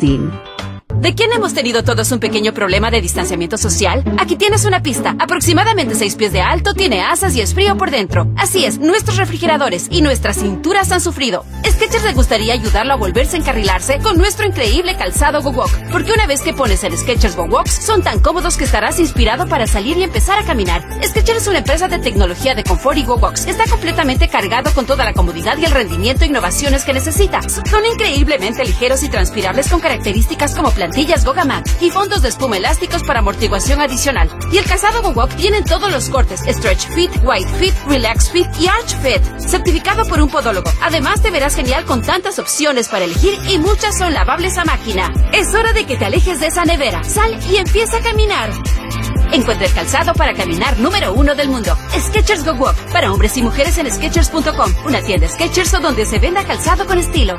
Scene. ¿De quién hemos tenido todos un pequeño problema de distanciamiento social? Aquí tienes una pista. Aproximadamente 6 pies de alto, tiene asas y es frío por dentro. Así es, nuestros refrigeradores y nuestras cinturas han sufrido. Sketchers le gustaría ayudarlo a volverse a encarrilarse con nuestro increíble calzado Go Walk. Porque una vez que pones el Sketchers Go Walks, son tan cómodos que estarás inspirado para salir y empezar a caminar. Sketchers es una empresa de tecnología de confort y Go Walks. Está completamente cargado con toda la comodidad y el rendimiento e innovaciones que necesitas. Son increíblemente ligeros y transpirables con características como plantillas Gogamat y fondos de espuma elásticos para amortiguación adicional. Y el calzado Go Walk tiene todos los cortes Stretch Fit, Wide Fit, Relax Fit y Arch Fit, certificado por un podólogo. Además te verás genial con tantas opciones para elegir y muchas son lavables a máquina. Es hora de que te alejes de esa nevera. Sal y empieza a caminar. Encuentra el calzado para caminar número uno del mundo. Skechers Go. Para hombres y mujeres en Skechers.com. Una tienda Skechers o donde se venda calzado con estilo.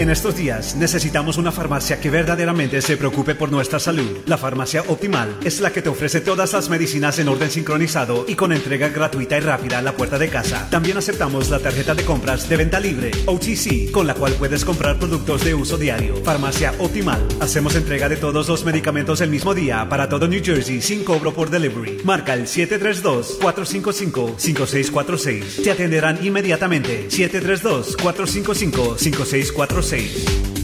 En estos días necesitamos una farmacia que verdaderamente se preocupe por nuestra salud. La farmacia Optimal es la que te ofrece todas las medicinas en orden sincronizado y con entrega gratuita y rápida a la puerta de casa. También aceptamos la tarjeta de compras de venta libre, OTC, con la cual puedes comprar productos de uso diario. Farmacia Optimal. Hacemos entrega de todos los medicamentos el mismo día para todo New Jersey sin cobro por delivery. Marca el 732-455-5646. Te atenderán inmediatamente. 732-455-5646. Baby,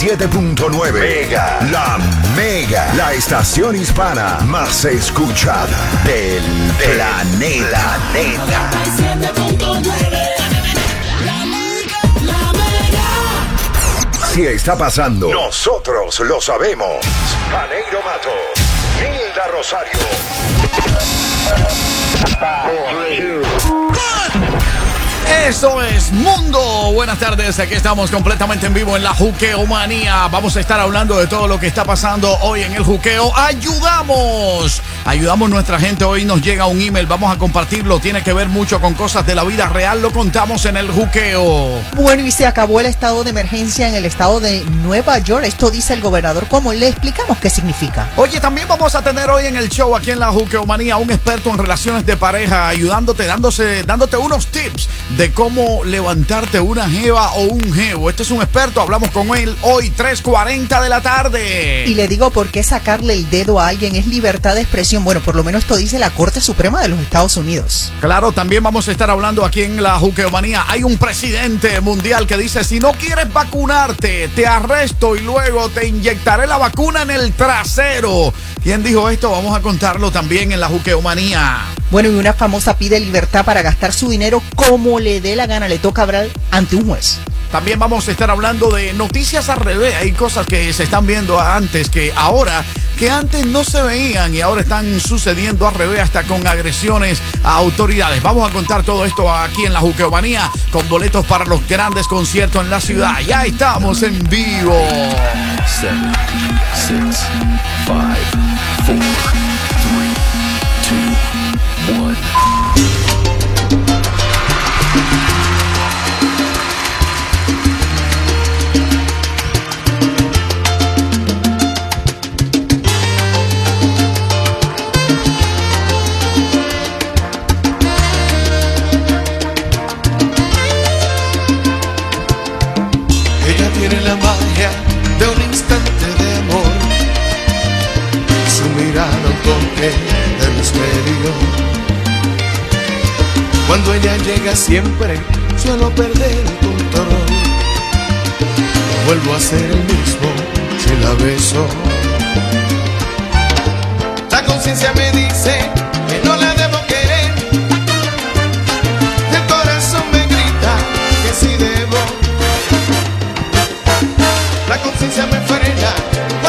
97.9 Mega, la Mega, la estación hispana más escuchada del planeta. Si está pasando, nosotros lo sabemos. Janeiro Mato, Hilda Rosario. Eso es Mundo. Buenas tardes, aquí estamos completamente en vivo en la Juqueomanía. Vamos a estar hablando de todo lo que está pasando hoy en el Juqueo. ¡Ayudamos! Ayudamos a nuestra gente. Hoy nos llega un email, vamos a compartirlo. Tiene que ver mucho con cosas de la vida real. Lo contamos en el Juqueo. Bueno, y se acabó el estado de emergencia en el estado de Nueva York. Esto dice el gobernador. ¿Cómo le explicamos qué significa? Oye, también vamos a tener hoy en el show aquí en la Juqueomanía un experto en relaciones de pareja, ayudándote, dándose, dándote unos tips de cómo levantarte una jeva o un jevo. Este es un experto, hablamos con él hoy 3.40 de la tarde. Y le digo por qué sacarle el dedo a alguien es libertad de expresión. Bueno, por lo menos esto dice la Corte Suprema de los Estados Unidos. Claro, también vamos a estar hablando aquí en la Juqueomanía. Hay un presidente mundial que dice, si no quieres vacunarte, te arresto y luego te inyectaré la vacuna en el trasero. ¿Quién dijo esto? Vamos a contarlo también en la Juqueomanía. Bueno, y una famosa pide libertad para gastar su dinero como le dé la gana. Le toca hablar ante un juez. También vamos a estar hablando de noticias al revés. Hay cosas que se están viendo antes que ahora, que antes no se veían y ahora están sucediendo al revés hasta con agresiones a autoridades. Vamos a contar todo esto aquí en la Juqueomanía con boletos para los grandes conciertos en la ciudad. Ya estamos en vivo. ella llega siempre suelo perder el control. Vuelvo a ser el mismo si la beso. La conciencia me dice que no la debo querer. El corazón me grita que sí debo. La conciencia me frena.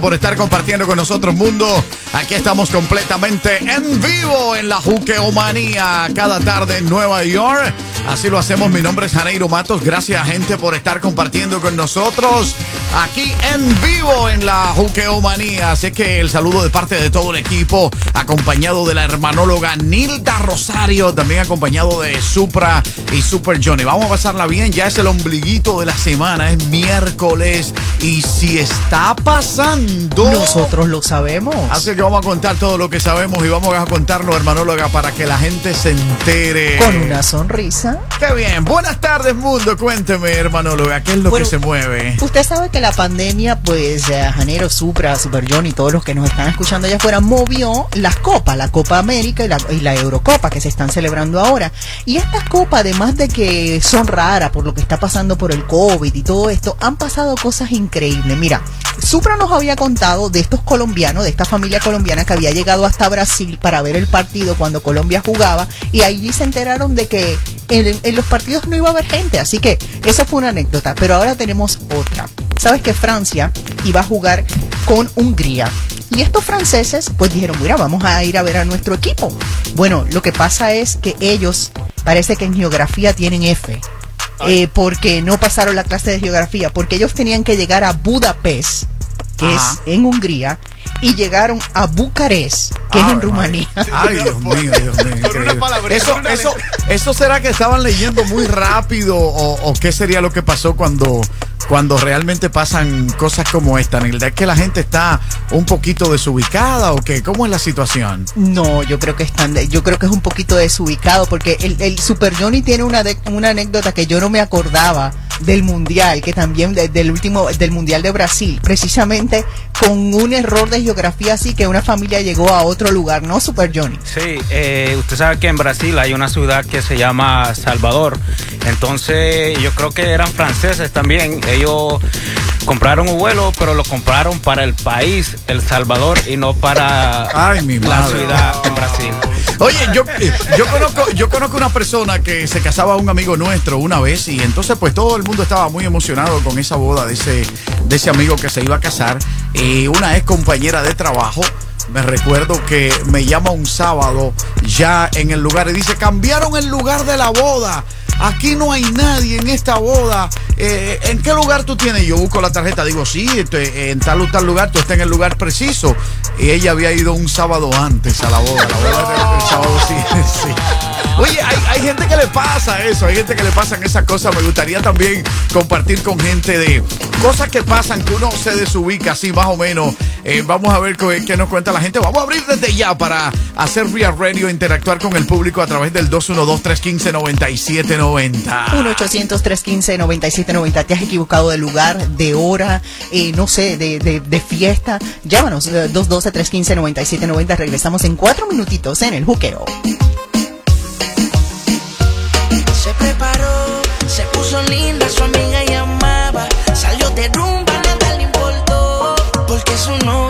Por estar compartiendo con nosotros, mundo. Aquí estamos completamente en vivo en la Juqueomanía cada tarde en Nueva York. Así lo hacemos. Mi nombre es Janeiro Matos. Gracias, gente, por estar compartiendo con nosotros aquí en vivo en la Juqueomanía. Así que el saludo de parte de todo el equipo, acompañado de la hermanóloga Nilda Rosario, también acompañado de Supra y Super Johnny. Vamos a pasarla bien. Ya es el ombliguito de la semana. Es miércoles. Y si está pasando. Nosotros lo sabemos. Así que vamos a contar todo lo que sabemos y vamos a contarlo, hermanóloga, para que la gente se entere. Con una sonrisa. Qué bien. Buenas tardes, mundo. Cuénteme, hermanóloga, ¿qué es lo Bueno, que se mueve? Usted sabe que la pandemia, pues, eh, Janero, Supra, Super John y todos los que nos están escuchando allá afuera, movió las copas, la Copa América y la, y la Eurocopa que se están celebrando ahora. Y estas copas, además de que son raras por lo que está pasando por el COVID y todo esto, han pasado cosas increíbles. Mira, Supra nos había contado de estos colombianos, de esta familia colombiana que había llegado hasta Brasil para ver el partido cuando Colombia jugaba y allí se enteraron de que en, en los partidos no iba a haber gente, así que esa fue una anécdota, pero ahora tenemos otra. Sabes que Francia iba a jugar con Hungría y estos franceses pues dijeron, mira, vamos a ir a ver a nuestro equipo. Bueno, lo que pasa es que ellos parece que en geografía tienen F. eh, porque no pasaron la clase de geografía, porque ellos tenían que llegar a Budapest, que Ajá. es en Hungría, y llegaron a Bucarest, que es en Rumanía. Ay, Dios mío, Dios mío. Eso, eso, eso será que estaban leyendo muy rápido o, o qué sería lo que pasó cuando, cuando realmente pasan cosas como esta. Nilda? ¿Es que la gente está un poquito desubicada o qué? ¿Cómo es la situación? No, yo creo que están, yo creo que es un poquito desubicado porque el, el Super Johnny tiene una de- una anécdota que yo no me acordaba del mundial, que también de- del último del mundial de Brasil, precisamente con un error de geografía así que una familia llegó a otro lugar, ¿no, Super Johnny? Sí, eh, usted sabe que en Brasil hay una ciudad que se llama Salvador. Entonces yo creo que eran franceses también. Ellos compraron un vuelo, pero lo compraron para el país, El Salvador, y no para Ay, mi la ciudad en Brasil. Oye, yo, yo conozco, yo conozco una persona que se casaba a un amigo nuestro una vez y entonces pues todo el mundo estaba muy emocionado con esa boda de ese, de ese amigo que se iba a casar. Y una ex compañera de trabajo, me recuerdo que me llama un sábado ya en el lugar y dice, cambiaron el lugar de la boda. Aquí no hay nadie en esta boda. Eh, ¿En qué lugar tú tienes? Yo busco la tarjeta, digo, sí, este, en tal o tal lugar, tú estás en el lugar preciso. Y ella había ido un sábado antes a la boda. El sábado sí, sí. Oye, hay, gente que le pasa eso, hay gente que le pasan esas cosas. Me gustaría también compartir con gente de cosas que pasan que uno se desubica así más o menos. Eh, vamos a ver qué, nos cuenta la gente. Vamos a abrir desde ya para hacer Real Radio, interactuar con el público a través del 212-315-9790. 1-800-315-9790. ¿Te has equivocado de lugar, de hora, eh, no sé, de, de, fiesta? Llámanos, eh, 212-315-9790. Regresamos en cuatro minutitos en el juqueo. Se preparó, se puso linda, su amiga llamaba. Salió de rumba, nada le importó. Porque su novio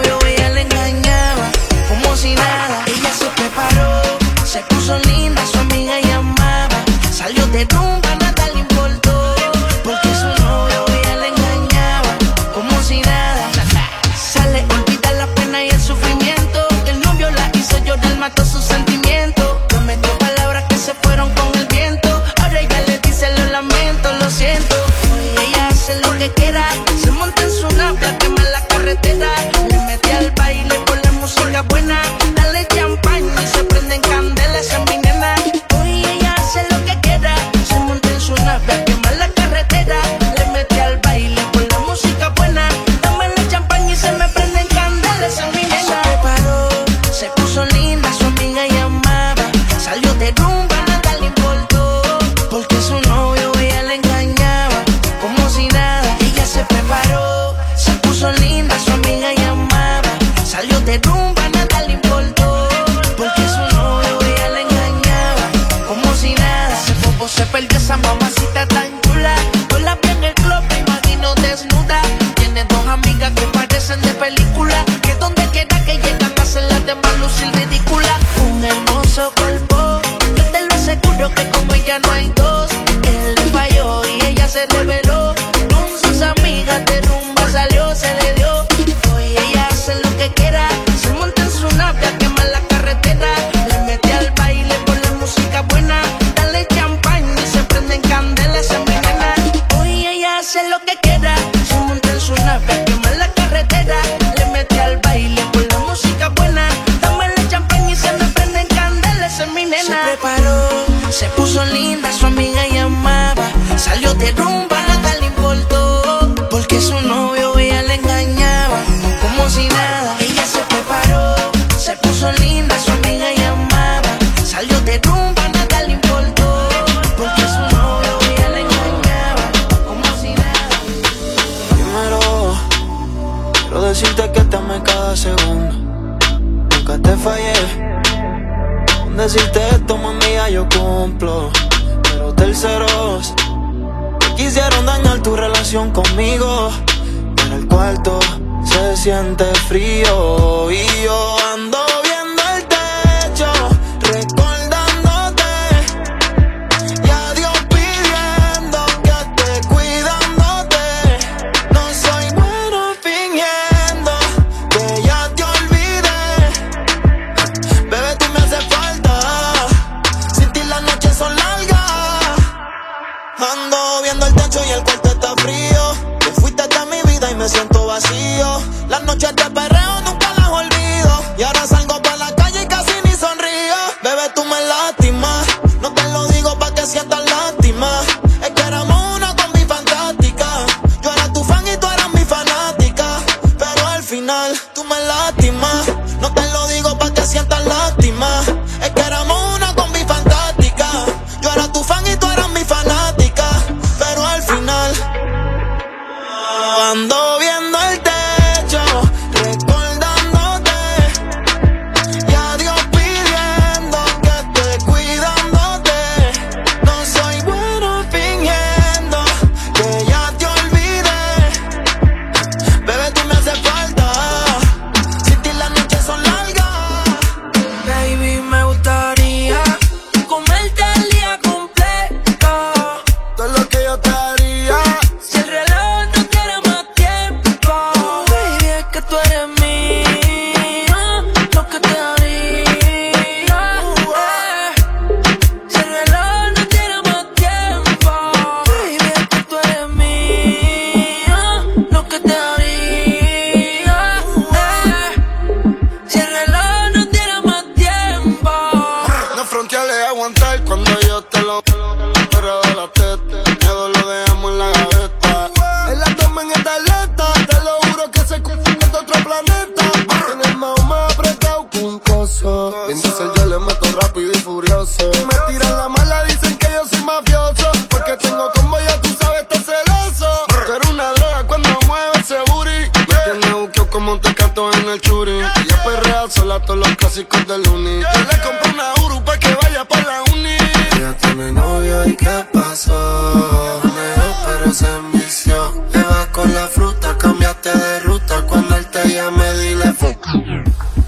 churi. Ella perrea sola todos los clásicos del uni. Yo le compré una Uru pa' que vaya pa' la uni. Ella tiene novio y qué pasó. Me dejó pero se envició. Le vas con la fruta, cambiaste de ruta. Cuando él te llame, dile fuck.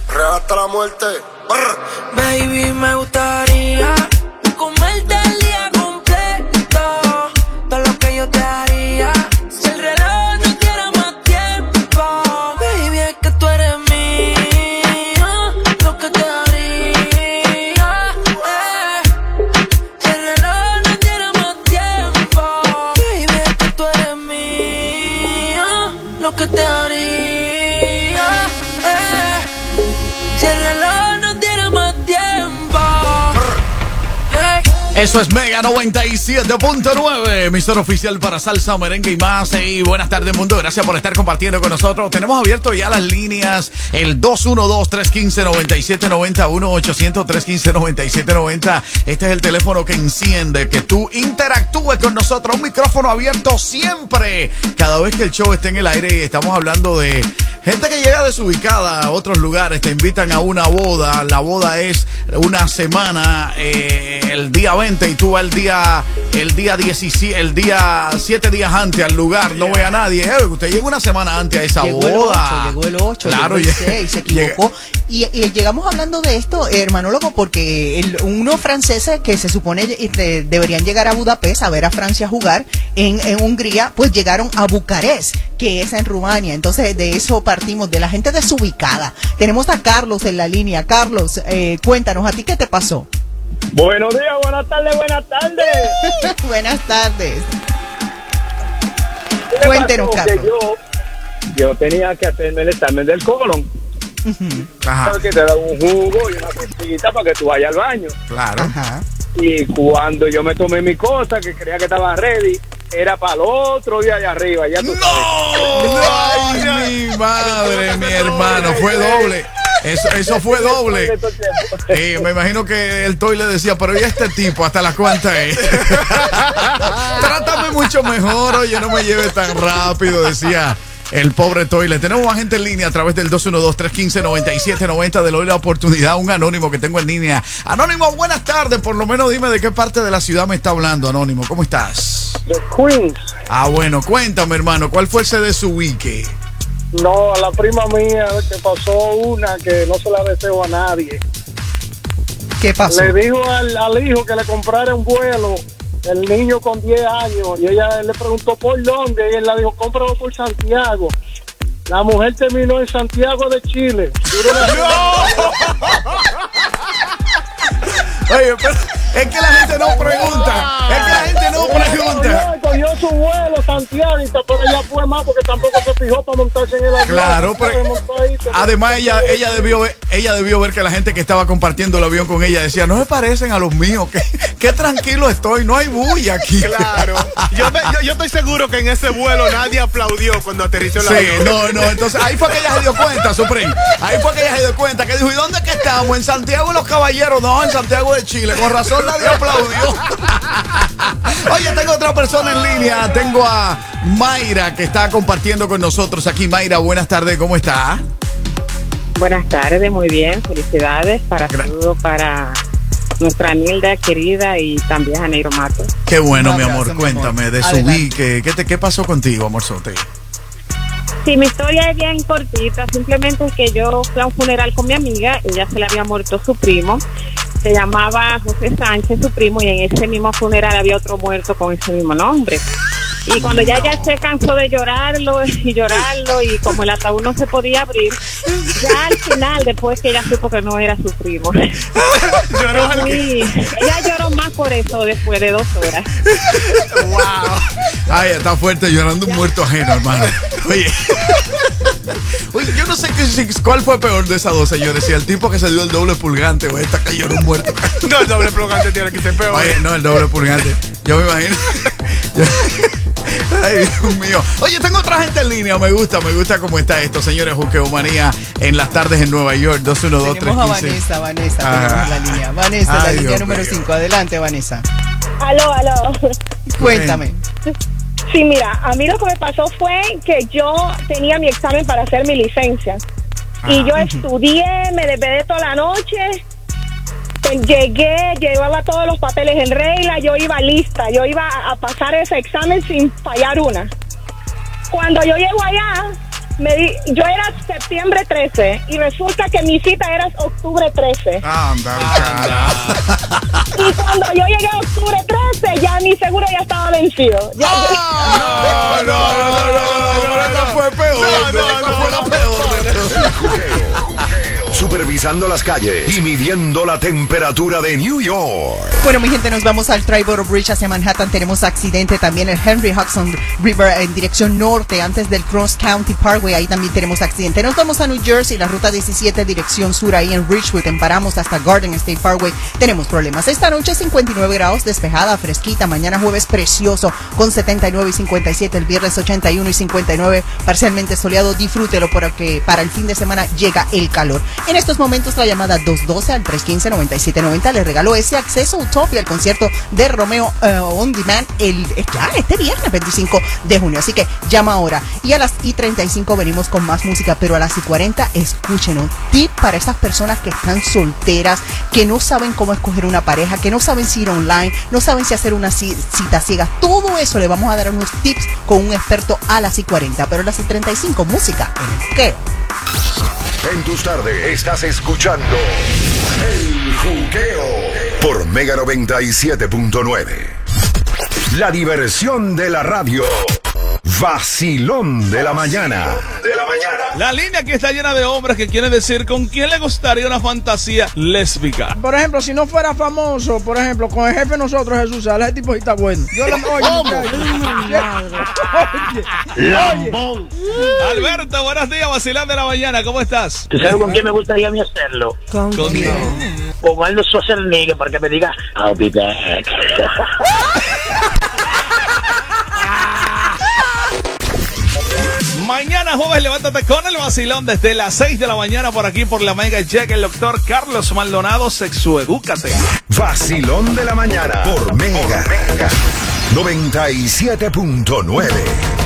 Rebata la muerte. Brr. Baby, me gustaría Eso es Mega 97.9, emisor oficial para salsa, merengue y más. Y buenas tardes, mundo. Gracias por estar compartiendo con nosotros. Tenemos abierto ya las líneas, el 212-315-9790, 1-800-315-9790. Este es el teléfono que enciende, que tú interactúes con nosotros. Un micrófono abierto siempre. Cada vez que el show esté en el aire estamos hablando de gente que llega desubicada a otros lugares, te invitan a una boda. La boda es una semana, eh, el día 20 y tú vas el día, el día 17, el día 7 días antes al lugar, no ve a nadie. Eh, usted llega una semana antes a esa Llegó el boda. 8, llegó el 8, Claro, llegó el llega- 6, se equivocó. Y, y llegamos hablando de esto, eh, hermano loco, porque el- unos franceses que se supone deberían llegar a Budapest a ver a Francia jugar en, en Hungría, pues llegaron a Bucarest, que es en Rumania. Entonces, de eso partimos, de la gente desubicada. Tenemos a Carlos en la línea. Carlos, eh, cuéntanos, ¿a ti qué te pasó? Buenos días, buenas tardes, buenas tardes. Buenas tardes. ¿Qué me Cuéntenos, Carlos. yo, yo tenía que hacerme el examen del colon. Ajá, Sabes que te dan un jugo y una cosita para que tú vayas al baño. claro. Ajá. Y cuando yo me tomé mi cosa, que creía que estaba ready, era para el otro día de arriba. Ya tú sabes. ¡No! ¡Ay, mi madre, mi hermano! Fue doble. Eso, eso fue doble. Eh, me imagino que el Toy le decía, pero ¿y este tipo? ¿Hasta las cuantas es? Trátame mucho mejor, oye, no me lleve tan rápido, decía El pobre Toile. Tenemos más gente en línea a través del 212-315-9790 de hoy la oportunidad. Un anónimo que tengo en línea. Anónimo, buenas tardes. Por lo menos dime de qué parte de la ciudad me está hablando, Anónimo. ¿Cómo estás? De Queens. Ah, bueno, cuéntame, hermano. ¿Cuál fue ese de su wiki? No, a la prima mía que pasó una que no se la deseo a nadie. ¿Qué pasó? Le dijo al, al hijo que le comprara un vuelo, el niño con 10 años, y ella le preguntó por dónde, y él le dijo, cómpralo por Santiago. La mujer terminó en Santiago de Chile. La- Oye, pero es que la gente no pregunta. Es que la gente no pregunta. Cogió, su vuelo Santiago, y- pero ella fue más porque tampoco se fijó para montarse en el avión. Claro, pero ahí, además ella, ella debió ver, ella debió ver que la gente que estaba compartiendo el avión con ella decía, no me parecen a los míos, qué, qué tranquilo estoy, no hay bulla aquí. Claro. Yo, me- yo- yo estoy seguro que en ese vuelo nadie aplaudió cuando aterrizó el Sí, avión. no, no, entonces ahí fue que ella se dio cuenta, Supreme. Ahí fue que ella se dio cuenta, que dijo, ¿y dónde es que estamos? ¿En Santiago de los Caballeros? No, en Santiago de Chile. Con razón nadie aplaudió. Oye, tengo otra persona en línea. Tengo a Mayra que está compartiendo con nosotros aquí. Mayra, buenas tardes, ¿cómo está? Buenas tardes, muy bien, felicidades para saludo para nuestra Nilda querida y también a Neiro Mato. Qué bueno, mi amor. Cuéntame amor. de su week. ¿Qué, te, ¿Qué pasó contigo, amorzote? Sí, mi historia es bien cortita, simplemente es que yo fui a un funeral con mi amiga, ella se le había muerto su primo, se llamaba José Sánchez, su primo, y en ese mismo funeral había otro muerto con ese mismo nombre. Y cuando ya ya se cansó de llorarlo y llorarlo y como el ataúd no se podía abrir, ya al final, después que ella supo que no era su primo. Lloró Sí, ella lloró más por eso después de dos horas. Ay, está fuerte llorando un muerto ajeno, hermano. Oye. Oye, yo no sé qué, cuál fue peor de esas dos, señores. Si el tipo que se dio el doble pulgante o esta que lloró un muerto. No, el doble plugante tiene que ser peor. Oye, no, el doble pulgante. Yo me imagino. Ay, Dios mío. Oye, tengo otra gente en línea. Me gusta, me gusta cómo está esto, señores. Juqueomanía en las tardes en Nueva York. 212 Tenemos a 315. Vanessa, Vanessa, Ah. tenemos en la línea. Vanessa, la línea número mío. 5. Adelante, Vanessa. Aló, aló. Cuéntame. Sí, mira, a mí lo que me pasó fue que yo tenía mi examen para hacer mi licencia. Y yo estudié, me desvelé toda la noche. pues, Llegué, llevaba todos los papeles en regla, yo iba lista, yo iba a pasar ese examen sin fallar una. Cuando yo llego allá, me di, yo era septiembre 13 y resulta que mi cita era octubre 13. Anda, Y cuando yo llegué a octubre 13, ya mi seguro ya estaba vencido. Ya- No, no, no, no, no, no, esta fue peor. Esta fue la peor de todas. Supervisando las calles y midiendo la temperatura de New York. Bueno, mi gente, nos vamos al Triborough Bridge hacia Manhattan. Tenemos accidente también el Henry Hudson River en dirección norte, antes del Cross County Parkway. Ahí también tenemos accidente. Nos vamos a New Jersey, la ruta 17, dirección sur, ahí en Ridgewood. En Paramos hasta Garden State Parkway. Tenemos problemas. Esta noche 59 grados, despejada, fresquita. Mañana jueves precioso, con 79 y 57. El viernes 81 y 59, parcialmente soleado. Disfrútelo porque para el fin de semana llega el calor. En estos momentos la llamada 212 al 315-9790 le regaló ese acceso a Utopia, el concierto de Romeo eh, On Demand el, eh, ya, este viernes 25 de junio. Así que llama ahora. Y a las y 35 venimos con más música, pero a las y 40 escuchen un tip para esas personas que están solteras, que no saben cómo escoger una pareja, que no saben si ir online, no saben si hacer una ci- cita ciega. Todo eso le vamos a dar unos tips con un experto a las y 40, pero a las y 35 música en el. En tus tardes estás escuchando El Juqueo por Mega 97.9. La diversión de la radio. Vacilón de la mañana. De la mañana. La línea aquí está llena de hombres que quieren decir con quién le gustaría una fantasía lésbica. Por ejemplo, si no fuera famoso, por ejemplo, con el jefe de nosotros, Jesús Sala, ese tipo está bueno. Yo le oye, muchacho. Oye, Alberto, buenos días, vacilán de la mañana, ¿cómo estás? ¿Tú sabes con quién me gustaría a mí hacerlo? ¿Con quién? Con Arnold Schwarzenegger para que me diga I'll be back. Mañana jueves levántate con el vacilón desde las 6 de la mañana por aquí por la Mega Jack, el doctor Carlos Maldonado, sexuedúcate. Vacilón de la mañana por Mega. 97.9.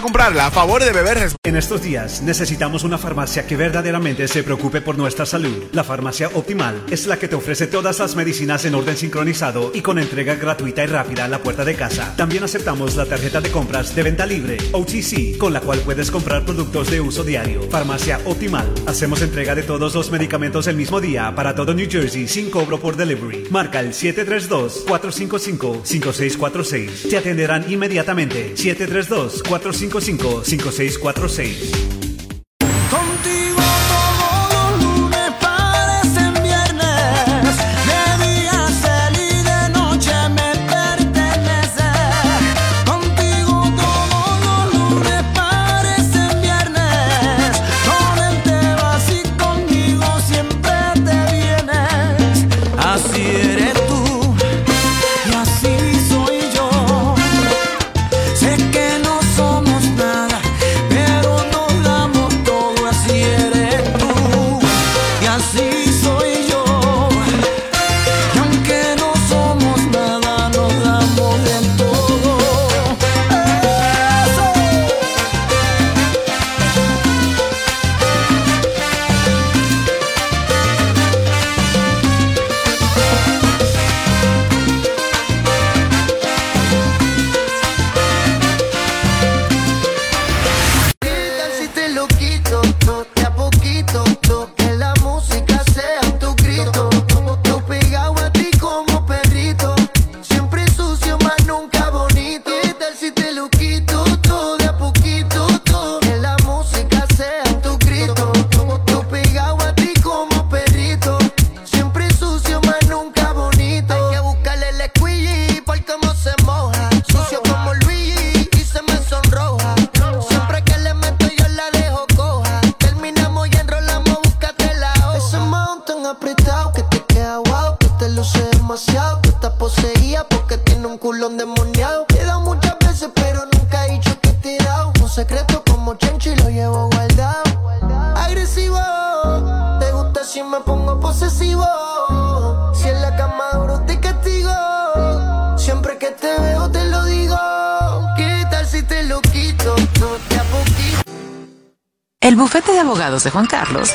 comprarla. A favor de beber En estos días necesitamos una farmacia que verdaderamente se preocupe por nuestra salud. La farmacia Optimal es la que te ofrece todas las medicinas en orden sincronizado y con entrega gratuita y rápida a la puerta de casa. También aceptamos la tarjeta de compras de venta libre, OTC, con la cual puedes comprar productos de uso diario. Farmacia Optimal. Hacemos entrega de todos los medicamentos el mismo día para todo New Jersey sin cobro por delivery. Marca el 732-455-5646. Te atenderán inmediatamente. 732 455 455-5646.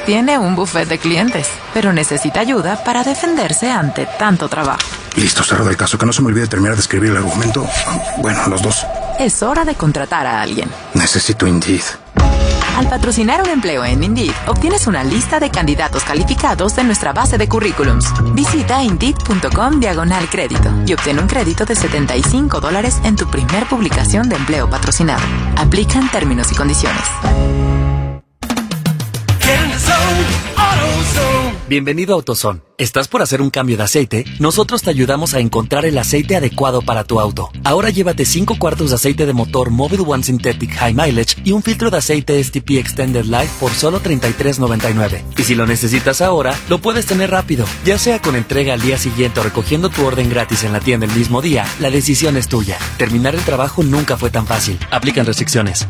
Tiene un bufete de clientes, pero necesita ayuda para defenderse ante tanto trabajo. Listo, cerrado el caso. Que no se me olvide terminar de escribir el argumento. Bueno, los dos. Es hora de contratar a alguien. Necesito Indeed. Al patrocinar un empleo en Indeed, obtienes una lista de candidatos calificados de nuestra base de currículums. Visita Indeed.com diagonal crédito y obtén un crédito de 75 dólares en tu primer publicación de empleo patrocinado. Aplican términos y condiciones. Bienvenido a AutoZone. ¿Estás por hacer un cambio de aceite? Nosotros te ayudamos a encontrar el aceite adecuado para tu auto. Ahora llévate 5 cuartos de aceite de motor Mobile One Synthetic High Mileage y un filtro de aceite STP Extended Life por solo $33.99. Y si lo necesitas ahora, lo puedes tener rápido. Ya sea con entrega al día siguiente o recogiendo tu orden gratis en la tienda el mismo día, la decisión es tuya. Terminar el trabajo nunca fue tan fácil. Aplican restricciones.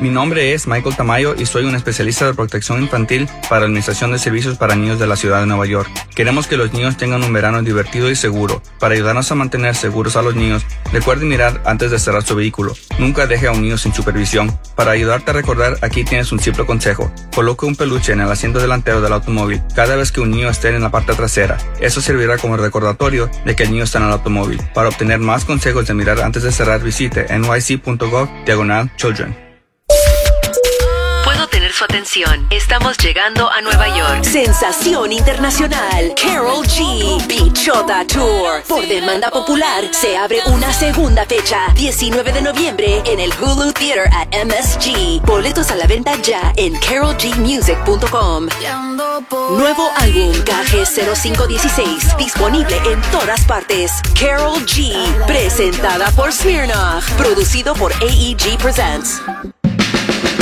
Mi nombre es Michael Tamayo y soy un especialista de protección infantil para Administración de Servicios para Niños de la Ciudad de Nueva York. Queremos que los niños tengan un verano divertido y seguro. Para ayudarnos a mantener seguros a los niños, recuerde mirar antes de cerrar su vehículo. Nunca deje a un niño sin supervisión. Para ayudarte a recordar, aquí tienes un simple consejo. Coloque un peluche en el asiento delantero del automóvil cada vez que un niño esté en la parte trasera. Eso servirá como recordatorio de que el niño está en el automóvil. Para obtener más consejos de mirar antes de cerrar, visite nyc.gov diagonal children. Su atención. Estamos llegando a Nueva York. Sensación internacional, Carol G, Bichota Tour. Por demanda popular, se abre una segunda fecha, 19 de noviembre, en el Hulu Theater at MSG. Boletos a la venta ya en carolgmusic.com. Nuevo álbum KG0516, disponible en todas partes. Carol G, presentada por Smirnoff, producido por AEG Presents.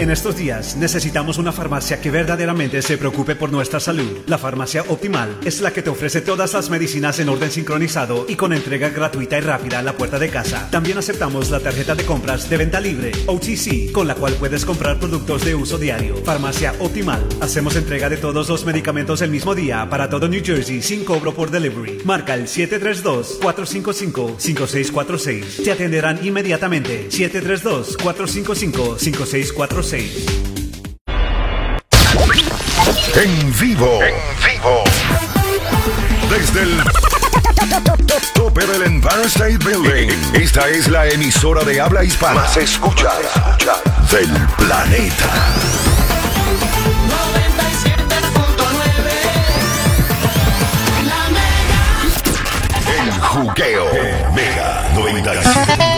En estos días necesitamos una farmacia que verdaderamente se preocupe por nuestra salud. La farmacia Optimal es la que te ofrece todas las medicinas en orden sincronizado y con entrega gratuita y rápida a la puerta de casa. También aceptamos la tarjeta de compras de venta libre, OTC, con la cual puedes comprar productos de uso diario. Farmacia Optimal. Hacemos entrega de todos los medicamentos el mismo día para todo New Jersey sin cobro por delivery. Marca el 732-455-5646. Te atenderán inmediatamente. 732-455-5646. En vivo. En vivo. Desde el tope del Empire State Building. Esta es la emisora de habla hispana. Más escuchada del planeta. El juqueo. Mega 97.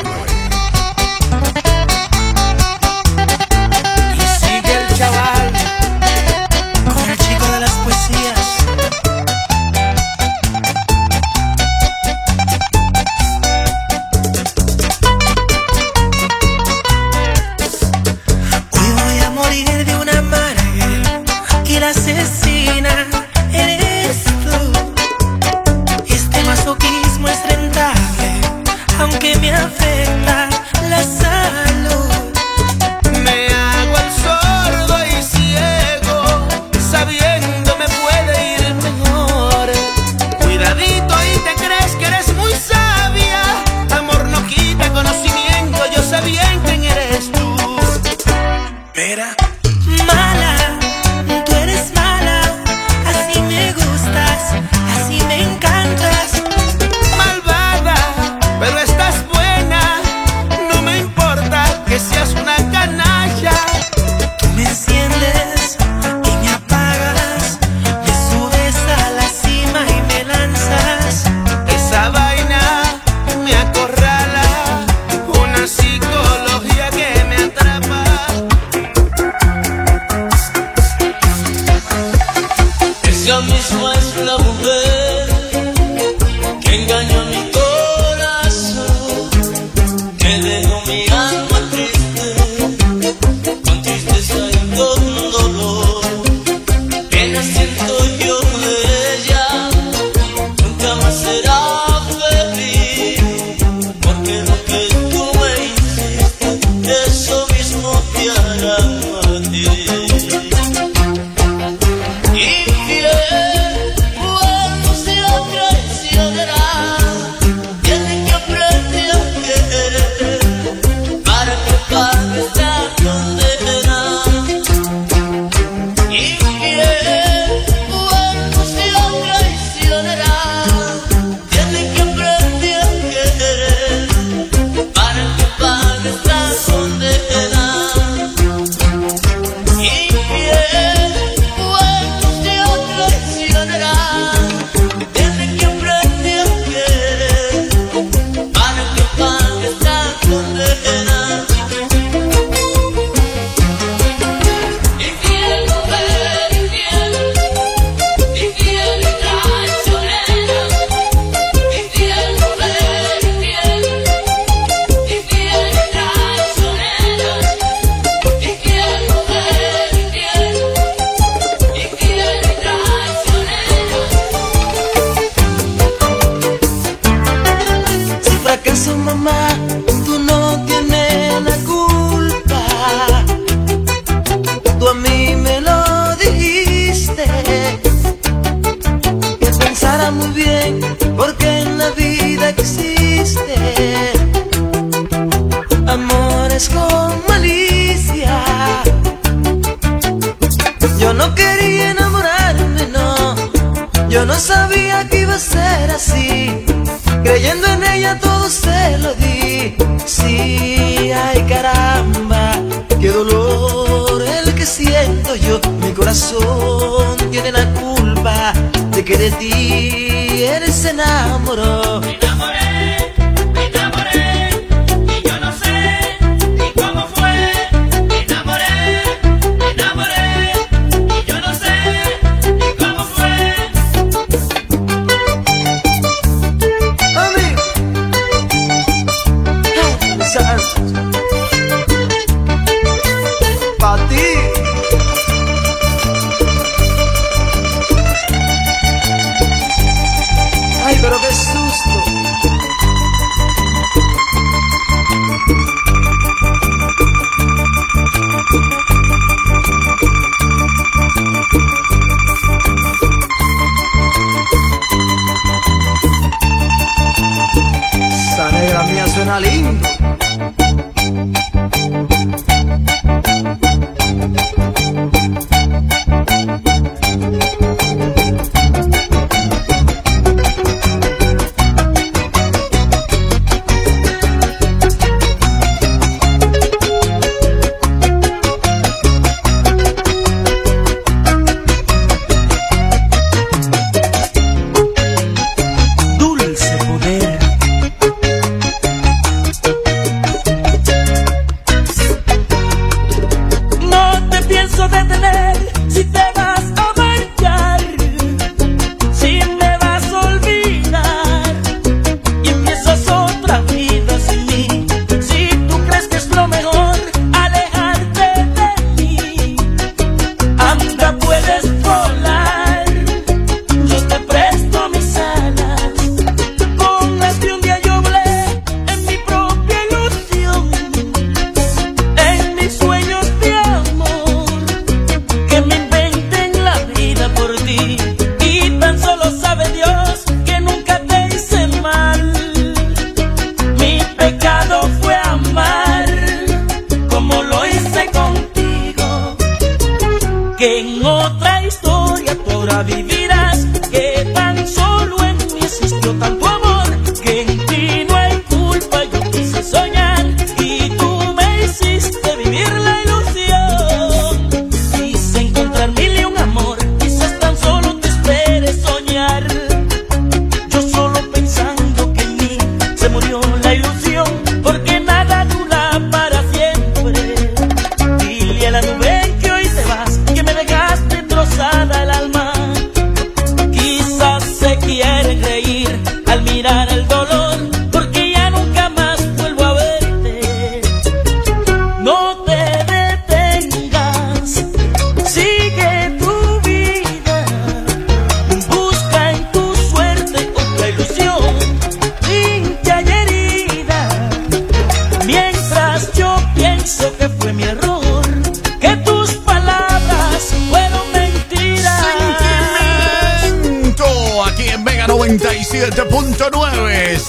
Que en otra historia tú ahora vivirás que tan solo en mí existió tanto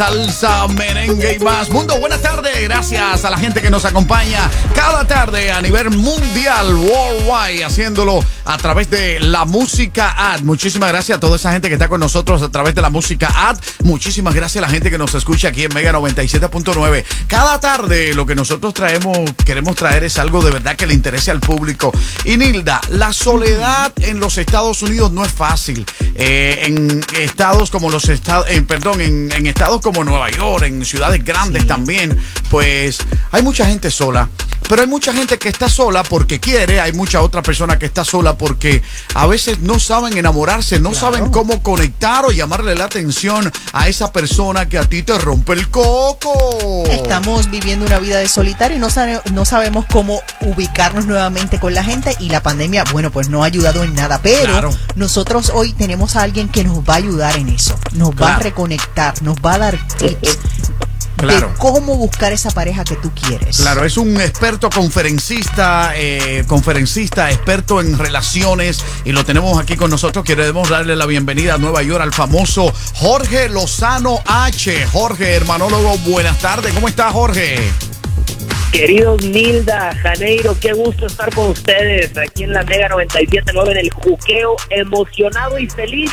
Salsa, merengue y más. Mundo, buenas tardes, gracias a la gente que nos acompaña Cada tarde a nivel mundial Worldwide, haciéndolo a través de la música ad. Muchísimas gracias a toda esa gente que está con nosotros A través de la música ad. Muchísimas gracias a la gente que nos escucha aquí en Mega 97.9 Cada tarde lo que nosotros traemos Queremos traer es algo de verdad que le interese al público. Y Nilda, la soledad en los Estados Unidos no es fácil Eh, En estados como los estados, perdón, en, en estados como Nueva York, en ciudades grandes también, pues hay mucha gente sola. Pero hay mucha gente que está sola porque quiere, hay mucha otra persona que está sola porque a veces no saben enamorarse, no saben cómo conectar o llamarle la atención a esa persona que a ti te rompe el coco. Estamos viviendo una vida de solitario y no, sabe- no sabemos cómo ubicarnos nuevamente con la gente y la pandemia, bueno, pues no ha ayudado en nada, pero Claro. nosotros hoy tenemos a alguien que nos va a ayudar en eso, nos va a reconectar, nos va a dar tips Claro. de cómo buscar esa pareja que tú quieres. Claro, es un experto conferencista, eh, conferencista, experto en relaciones y lo tenemos aquí con nosotros. Queremos darle la bienvenida a Nueva York al famoso Jorge Lozano H. Jorge, hermanólogo, buenas tardes. ¿Cómo está Jorge? Queridos Nilda, Janeiro, qué gusto estar con ustedes aquí en la Mega 97.9 en el juqueo, emocionado y feliz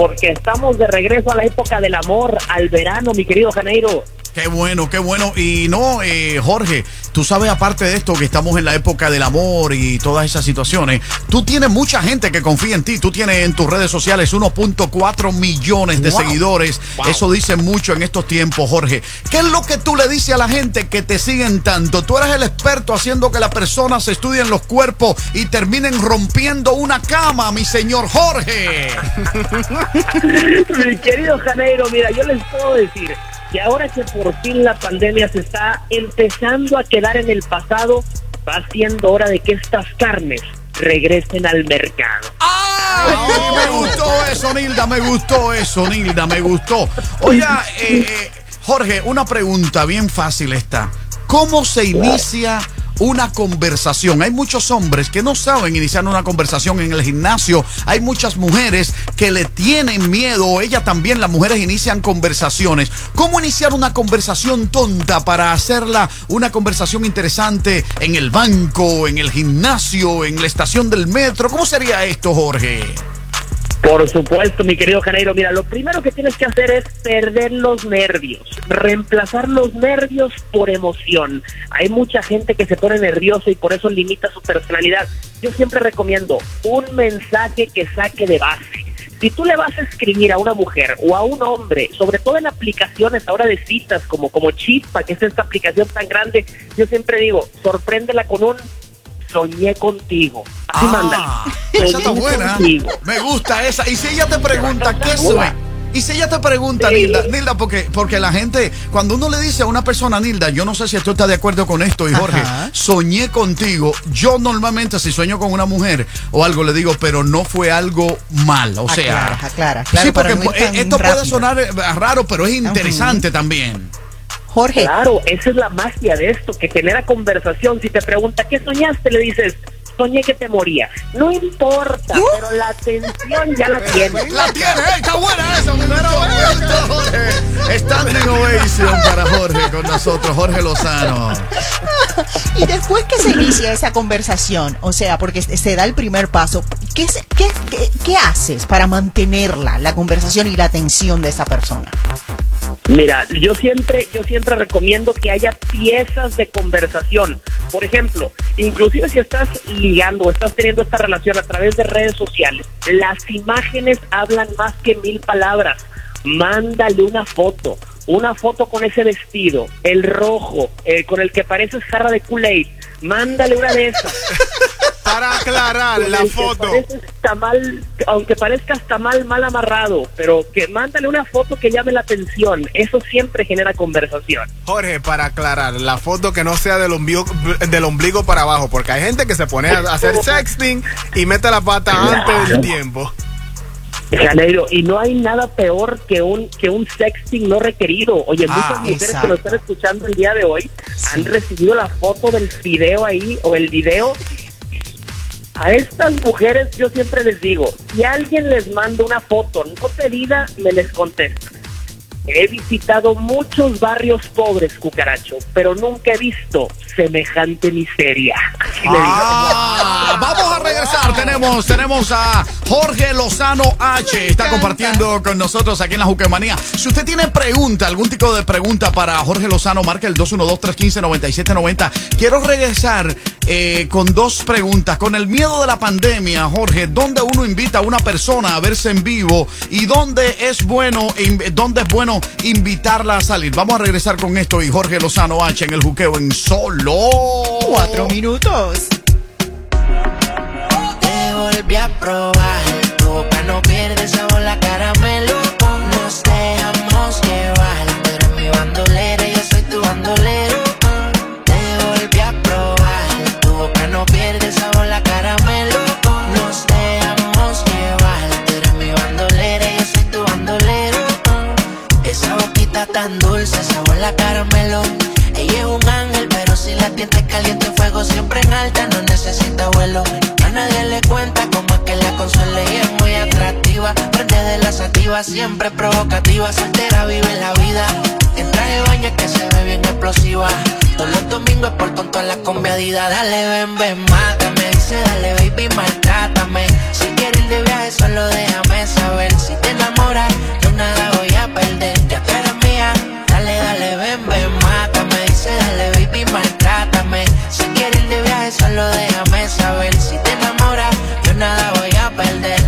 porque estamos de regreso a la época del amor, al verano, mi querido Janeiro. Qué bueno, qué bueno. Y no, eh, Jorge, tú sabes, aparte de esto, que estamos en la época del amor y todas esas situaciones, tú tienes mucha gente que confía en ti. Tú tienes en tus redes sociales 1.4 millones de Wow. seguidores. Wow. Eso dice mucho en estos tiempos, Jorge. ¿Qué es lo que tú le dices a la gente que te siguen tanto? Tú eres el experto haciendo que las personas estudien los cuerpos y terminen rompiendo una cama, mi señor Jorge. Mi querido Janeiro, mira, yo les puedo decir que ahora que por fin la pandemia se está empezando a quedar en el pasado, va siendo hora de que estas carnes regresen al mercado. Ay, me gustó eso, Nilda, me gustó eso, Nilda, me gustó. Oiga, eh, eh, Jorge, una pregunta bien fácil esta. ¿Cómo se inicia una conversación? Hay muchos hombres que no saben iniciar una conversación en el gimnasio. Hay muchas mujeres que le tienen miedo. o Ellas también, las mujeres inician conversaciones. ¿Cómo iniciar una conversación tonta para hacerla una conversación interesante en el banco, en el gimnasio, en la estación del metro? ¿Cómo sería esto, Jorge? Por supuesto, mi querido Janeiro, mira, lo primero que tienes que hacer es perder los nervios, reemplazar los nervios por emoción. Hay mucha gente que se pone nerviosa y por eso limita su personalidad. Yo siempre recomiendo un mensaje que saque de base. Si tú le vas a escribir a una mujer o a un hombre, sobre todo en aplicaciones ahora de citas como, como Chispa, que es esta aplicación tan grande, yo siempre digo, sorpréndela con un soñé contigo. Así manda. Esa está buena. contigo. Me gusta esa. Y si ella te pregunta, ¿qué soy? Y si ella te pregunta, Sí. Nilda, Nilda, porque, porque la gente, cuando uno le dice a una persona, Nilda, yo no sé si tú estás de acuerdo con esto, y Jorge, Ajá. soñé contigo. Yo normalmente, si sueño con una mujer o algo, le digo, pero no fue algo mal. O sea, Aclara, aclara, claro, sí, porque no eh, esto puede rápido. sonar eh, raro, pero es interesante también. Jorge. Claro, esa es la magia de esto, que genera conversación. Si te pregunta, ¿qué soñaste? Le dices, soñé que te morías. No importa, pero la atención ya la tienes. La tiene, eh, está buena esa, Jorge. Standing ovation para Jorge con nosotros, Jorge Lozano. Y después que se inicia esa conversación, o sea, porque se da el primer paso, ¿qué, se- qué, qué- qué haces para mantenerla, la conversación y la atención de esa persona? Mira, yo siempre, yo siempre recomiendo que haya piezas de conversación. Por ejemplo, inclusive si estás ligando o estás teniendo esta relación a través de redes sociales, las imágenes hablan más que mil palabras. Mándale una foto, una foto con ese vestido, el rojo, eh, con el que pareces jarra de Kool-Aid. Mándale una de esas. Para aclarar la que foto. tamal, aunque parezcas tamal mal amarrado, pero que mándale una foto que llame la atención. Eso siempre genera conversación. Jorge, para aclarar, la foto que no sea del ombligo, del ombligo para abajo, porque hay gente que se pone a hacer sexting y mete la pata antes del tiempo. Janeiro, y no hay nada peor que un que un sexting no requerido. Oye, Ah, muchas mujeres que exacto. lo están escuchando el día de hoy han recibido la foto del video ahí o el video. A estas mujeres yo siempre les digo, si alguien les manda una foto no pedida, me les contesta. He visitado muchos barrios pobres, cucaracho, pero nunca he visto semejante miseria. Ah, vamos a regresar. Tenemos, tenemos a Jorge Lozano H. Está compartiendo con nosotros aquí en la Juquemanía. Si usted tiene pregunta, algún tipo de pregunta para Jorge Lozano, marca el 212-315-9790. Quiero regresar eh, con dos preguntas. Con el miedo de la pandemia, Jorge, ¿dónde uno invita a una persona a verse en vivo y dónde es bueno, dónde es bueno invitarla a salir? Vamos a regresar con esto y Jorge Lozano H en el juqueo en solo cuatro minutos. Te volví a probar, tu boca no pierde sabor, tiente caliente, fuego siempre en alta, no necesita vuelo. A nadie le cuenta cómo es que la consuela y es muy atractiva. Prende de la sativa, siempre provocativa, soltera, vive la vida. En traje baño que se ve bien explosiva. Todos los domingos por tonto en la combiadida. Dale, ven, ven, mátame. Dice, dale, baby, maltrátame. Si quieres ir de viaje, solo déjame saber. Si te enamoras, yo nada voy a perder. Ya tú eres mía. Dale, dale, ven, ven, quieres solo déjame saber. Si te enamoras, yo nada voy a perder.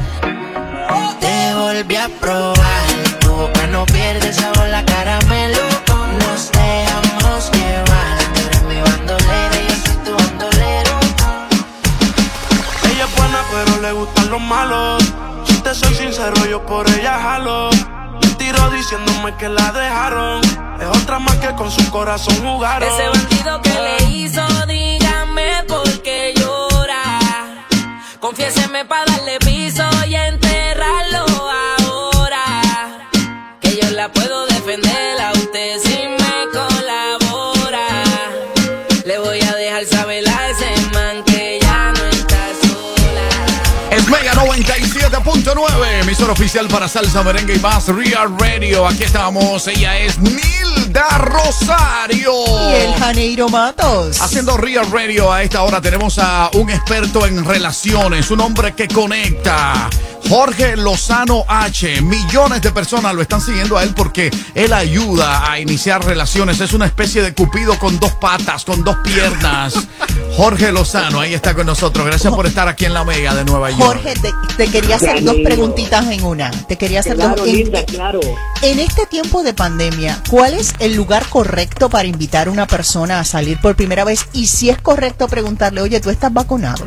Te volví a probar. Tu boca no pierde sabor, la caramelo. Nos dejamos llevar. Tú eres mi bandolera y yo soy tu bandolero. Ella es buena, pero le gustan los malos. Si te soy sincero, yo por ella jalo. Diciéndome que la dejaron. Es otra más que con su corazón jugaron. Ese bandido que le hizo, dígame Confiéseme para darle piso y enterrarlo ahora. Que yo la puedo defender a usted si me colabora. Le voy a dejar saber a ese man que ya no está sola. Es Mega 97.9, emisora oficial para salsa, merengue y más, Real Radio. Aquí estamos, ella es Nilda Rosario. Y el Janeiro Matos. Haciendo Real Radio a esta hora tenemos a un experto en relaciones, un hombre que conecta. Jorge Lozano H. Millones de personas lo están siguiendo a él porque él ayuda a iniciar relaciones. Es una especie de cupido con dos patas, con dos piernas. Jorge Lozano, ahí está con nosotros. Gracias por estar aquí en la Mega de Nueva York. Jorge, te, te quería hacer dos preguntitas en una. Te quería hacer Claro, dos. En, linda, claro. en este tiempo de pandemia, ¿cuál es el lugar correcto para invitar a una persona a salir por primera vez? Y si es correcto preguntarle, oye, ¿tú estás vacunado?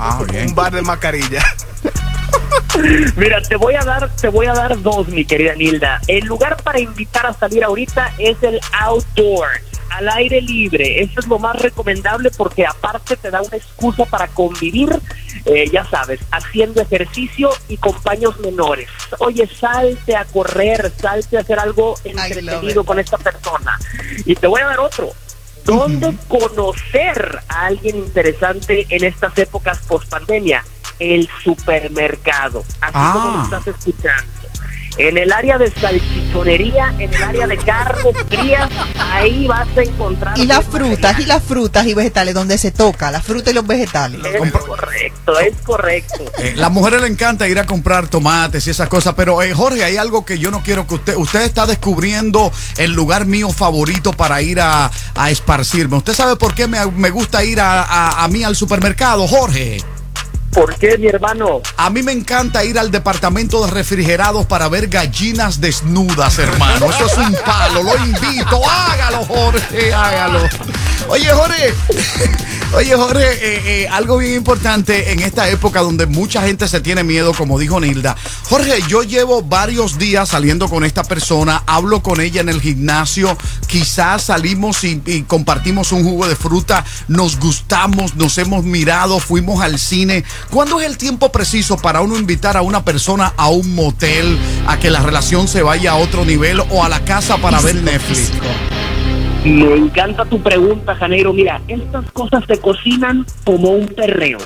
Ah, bien. Un bar de mascarilla. Mira, te voy a dar, te voy a dar dos, mi querida Nilda. El lugar para invitar a salir ahorita es el outdoor, al aire libre. Eso es lo más recomendable porque aparte te da una excusa para convivir, eh, ya sabes, haciendo ejercicio y con paños menores. Oye, salte a correr, salte a hacer algo entretenido con esta persona. Y te voy a dar otro. ¿Dónde conocer a alguien interesante en estas épocas post pandemia? El supermercado. Así como lo Ah. estás escuchando. En el área de salchichonería, en el área de carnes frías, ahí vas a encontrar. Y las frutas, y las frutas y vegetales, donde se toca, las frutas y los vegetales. Es correcto, es correcto. Eh, las mujeres le encanta ir a comprar tomates y esas cosas, pero eh, Jorge, hay algo que yo no quiero que usted, usted está descubriendo el lugar mío favorito para ir a, a esparcirme. ¿Usted sabe por qué me, me gusta ir a, a- a mí al supermercado, Jorge? ¿Por qué, mi hermano? A mí me encanta ir al departamento de refrigerados para ver gallinas desnudas, hermano. Eso es un palo, lo invito. Hágalo, Jorge, hágalo. Oye, Jorge. Oye, Jorge, eh, eh, algo bien importante en esta época donde mucha gente se tiene miedo, como dijo Nilda. Jorge, yo llevo varios días saliendo con esta persona, hablo con ella en el gimnasio, quizás salimos y, y compartimos un jugo de fruta, nos gustamos, nos hemos mirado, fuimos al cine. ¿Cuándo es el tiempo preciso para uno invitar a una persona a un motel, a que la relación se vaya a otro nivel o a la casa para ver Netflix? Me encanta tu pregunta, Janeiro. Mira, estas cosas se cocinan como un perreo.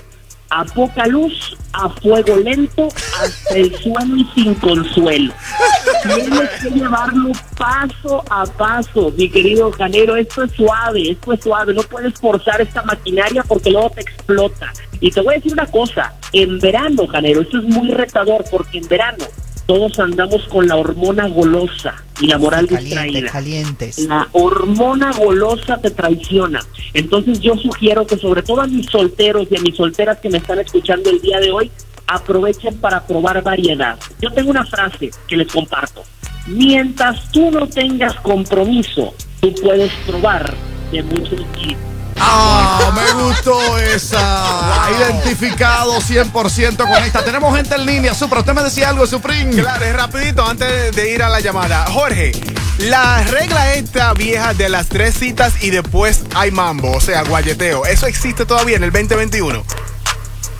A poca luz, a fuego lento, hasta el sueño y sin consuelo. Tienes que llevarlo paso a paso, mi querido Janeiro. Esto es suave, esto es suave. No puedes forzar esta maquinaria porque luego te explota. Y te voy a decir una cosa. En verano, Janeiro, esto es muy retador porque en verano todos andamos con la hormona golosa y la moral Calientes, distraída. calientes. La hormona golosa te traiciona. Entonces yo sugiero que sobre todo a mis solteros y a mis solteras que me están escuchando el día de hoy, aprovechen para probar variedad. Yo tengo una frase que les comparto. Mientras tú no tengas compromiso, tú puedes probar de muchos kits. Ah, me gustó esa. Identificado 100% con esta. Tenemos gente en línea. Supra, usted me decía algo, Suprim. Claro, es rapidito antes de ir a la llamada. Jorge, la regla esta vieja de las tres citas y después hay mambo, o sea, guayeteo, ¿eso existe todavía en el 2021?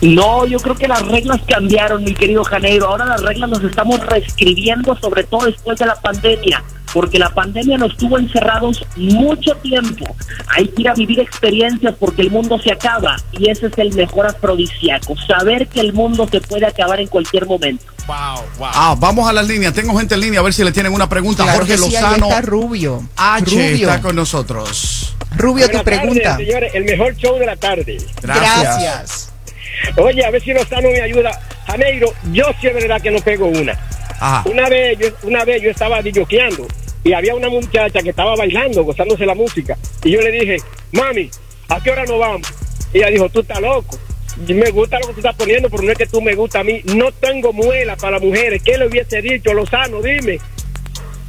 No, yo creo que las reglas cambiaron, mi querido Janeiro. Ahora las reglas las estamos reescribiendo, sobre todo después de la pandemia. porque la pandemia nos tuvo encerrados mucho tiempo. Hay que ir a vivir experiencias porque el mundo se acaba y ese es el mejor afrodisíaco, saber que el mundo se puede acabar en cualquier momento. Ah, vamos a las líneas. Tengo gente en línea a ver si le tienen una pregunta. Claro Jorge sí, Lozano está Rubio. H Rubio. está con nosotros. Rubio, tu pregunta. tardes, señores, el mejor show de la tarde. Gracias. Gracias. Oye, a ver si Lozano me ayuda. Janeiro, yo sí es verdad que no pego una. Ajá. Una vez, yo, una vez yo estaba dilloqueando y había una muchacha que estaba bailando, gozándose la música. Y yo le dije, mami, ¿a qué hora nos vamos? Y ella dijo, tú estás loco. Me gusta lo que tú estás poniendo, pero no es que tú me gusta a mí. No tengo muela para mujeres. ¿Qué le hubiese dicho, Lozano? Dime.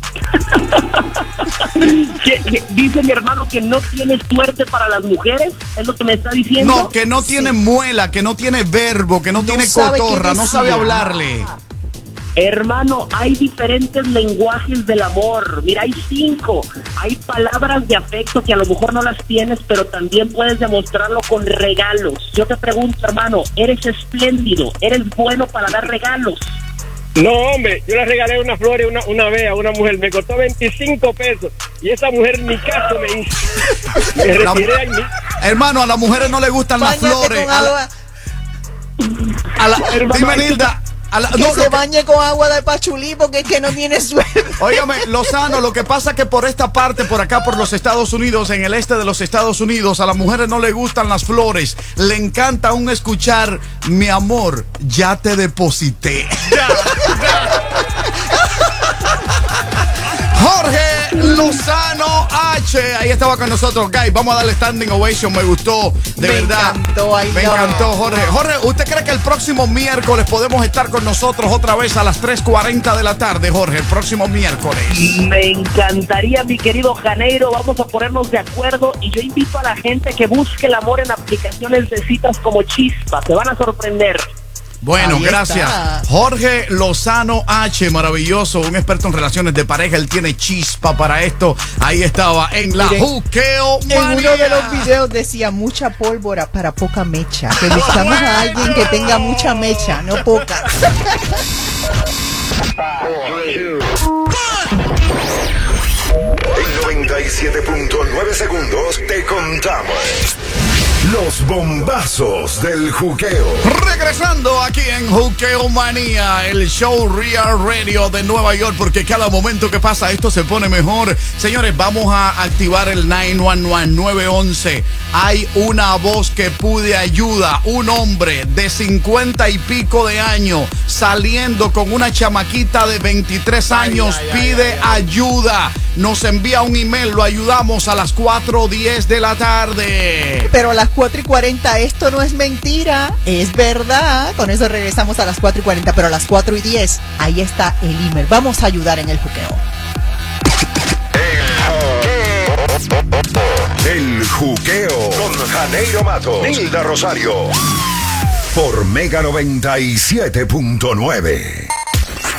¿Qué- qué- Dice mi hermano que no tiene suerte para las mujeres, es lo que me está diciendo. No, que no tiene muela, que no tiene verbo, que no, tiene sabe qué cotorra, no sabe hablarle. Hermano, hay diferentes lenguajes del amor. Mira, hay cinco. Hay palabras de afecto que a lo mejor no las tienes, pero también puedes demostrarlo con regalos. Yo te pregunto, hermano, eres espléndido, eres bueno para dar regalos. No, hombre, yo le regalé una flor una, una vez a una mujer, me costó 25 pesos y esa mujer ni caso me hizo. Me La- retiré ahí mismo. Hermano, a las mujeres no le gustan las flores. A la- a la- dime, Nilda. La- que no, se que- bañe con agua de pachulí porque es que no tiene suerte. Óigame, Lozano, lo que pasa es que por esta parte, por acá, por los Estados Unidos, en el este de los Estados Unidos, a las mujeres no le gustan las flores. Le encanta aún escuchar, mi amor, ya te deposité. Jorge Lozano H. Ahí estaba con nosotros, guys. Vamos a darle standing ovation. Me gustó, de Me verdad. encantó, I Me encantó. Jorge. Jorge, ¿usted cree que el próximo miércoles podemos estar con nosotros otra vez a las 3.40 de la tarde, Jorge? El próximo miércoles. Me encantaría, mi querido Janeiro. Vamos a ponernos de acuerdo y yo invito a la gente que busque el amor en aplicaciones de citas como Chispa. Te van a sorprender. Bueno, Ahí gracias. está. Jorge Lozano H, maravilloso, un experto en relaciones de pareja. Él tiene chispa para esto. Ahí estaba en la Miren, juqueo. En uno de los videos decía mucha pólvora para poca mecha. Que buscamos a alguien que tenga mucha mecha, no poca. En 97.9 segundos te contamos los bombazos del juqueo. Regresando aquí en Juqueo Manía, el show Real Radio de Nueva York, porque cada momento que pasa esto se pone mejor. Señores, vamos a activar el 911-911. Hay una voz que pude ayuda. Un hombre de 50 y pico de años saliendo con una chamaquita de 23 años pide ayuda. Nos envía un email, lo ayudamos a las 4.10 de la tarde. Pero a las 4 y 40 esto no es mentira, es verdad. Con eso regresamos a las 4 y 40, pero a las 4 y 10 ahí está el email. Vamos a ayudar en el juqueo. El juqueo con Janeiro Mato, Nilda Rosario. Por Mega 97.9.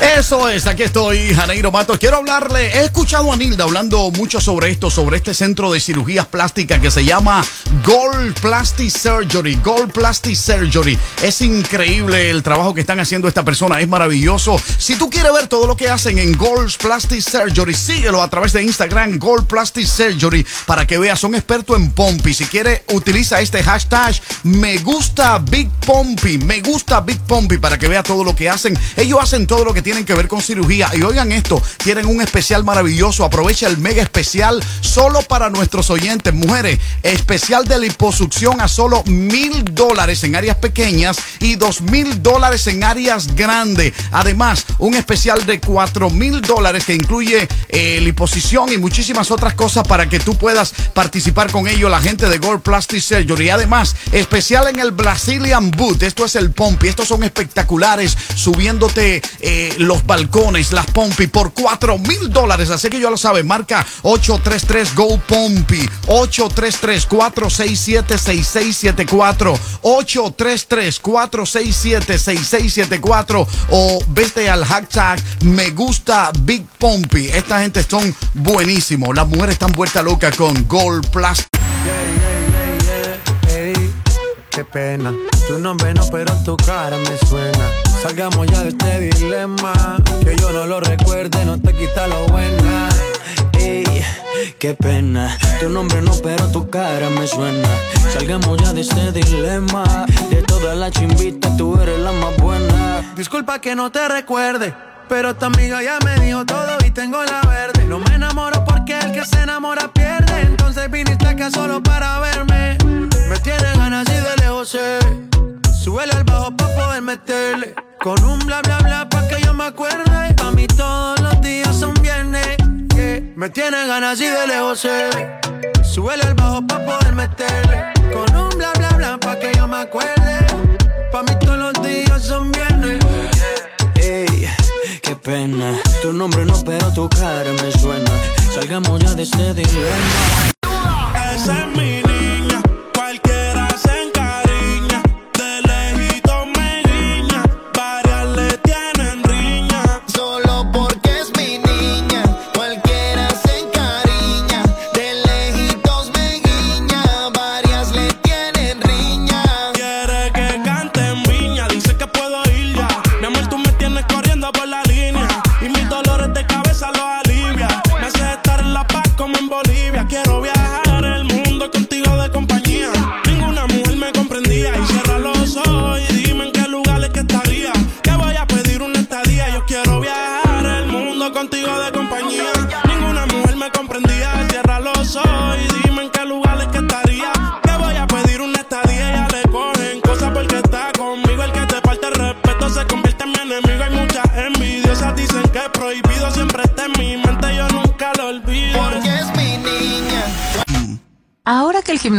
Eso es, aquí estoy, Janeiro Matos. Quiero hablarle, he escuchado a Nilda hablando mucho sobre esto, sobre este centro de cirugías plásticas que se llama Gold Plastic Surgery. Gold Plastic Surgery. Es increíble el trabajo que están haciendo esta persona, es maravilloso. Si tú quieres ver todo lo que hacen en Gold Plastic Surgery, síguelo a través de Instagram, Gold Plastic Surgery, para que veas, son expertos en Pompi. Si quieres, utiliza este hashtag, me gusta Big Pompi, me gusta Big Pompi, para que vea todo lo que hacen. Ellos hacen todo lo que tienen que ver con cirugía. Y oigan esto, tienen un especial maravilloso. Aprovecha el mega especial solo para nuestros oyentes. Mujeres, especial de liposucción a solo mil dólares en áreas pequeñas y dos mil dólares en áreas grandes. Además, un especial de cuatro mil dólares que incluye eh, liposición y muchísimas otras cosas para que tú puedas participar con ello. La gente de Gold Plastic Surgery. Además, especial en el Brazilian Boot. Esto es el Pompi. Estos son espectaculares, subiéndote eh, los balcones, las Pompi por 4 mil dólares. Así que ya lo sabe, marca 833 Go Pompi, 833-467-6674, 833-467-6674 o vete al hashtag me gusta Big Pompi. Esta gente son buenísimos. Las mujeres están vueltas locas con Gold Plus. Ey, qué pena. Tu nombre no, pero tu cara me suena. Salgamos ya de este dilema. Que yo no lo recuerde, no te quita lo buena. Ey, qué pena. Tu nombre no, pero tu cara me suena. Salgamos ya de este dilema. De todas las chimbitas, tú eres la más buena. Disculpa que no te recuerde. Pero tu amiga ya me dijo todo y tengo la verde. No me enamoro porque el que se enamora pierde. Entonces viniste acá solo para verme. Me tiene ganas y de lejos sé. Súbele al bajo pa' poder meterle. Con un bla bla bla pa' que yo me acuerde. A mí todos los días son viernes. yeah. Me tiene ganas y de lejos sé. Súbele al bajo pa' poder meterle. Con un bla bla bla pa' que yo me acuerde. Pa' mí todos los días son viernes. Ey, qué pena. Tu nombre no, pero tu cara me suena. Salgamos ya de este dilema. Esa es mi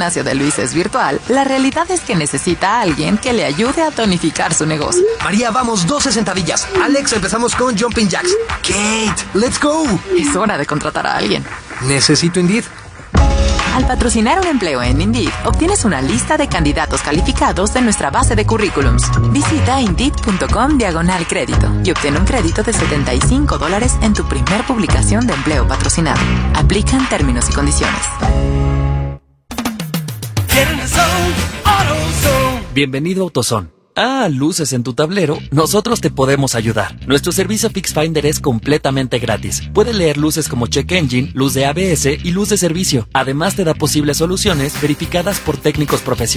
gimnasio de Luis es virtual, la realidad es que necesita a alguien que le ayude a tonificar su negocio. María, vamos, 12 sentadillas. Alex, empezamos con Jumping Jacks. Kate, let's go. Es hora de contratar a alguien. Necesito Indeed. Al patrocinar un empleo en Indeed, obtienes una lista de candidatos calificados de nuestra base de currículums. Visita Indeed.com diagonal crédito y obtén un crédito de 75 dólares en tu primer publicación de empleo patrocinado. Aplican términos y condiciones. Bienvenido a AutoZone. Ah, luces en tu tablero, nosotros te podemos ayudar. Nuestro servicio FixFinder es completamente gratis. Puede leer luces como Check Engine, luz de ABS y luz de servicio. Además te da posibles soluciones verificadas por técnicos profesionales.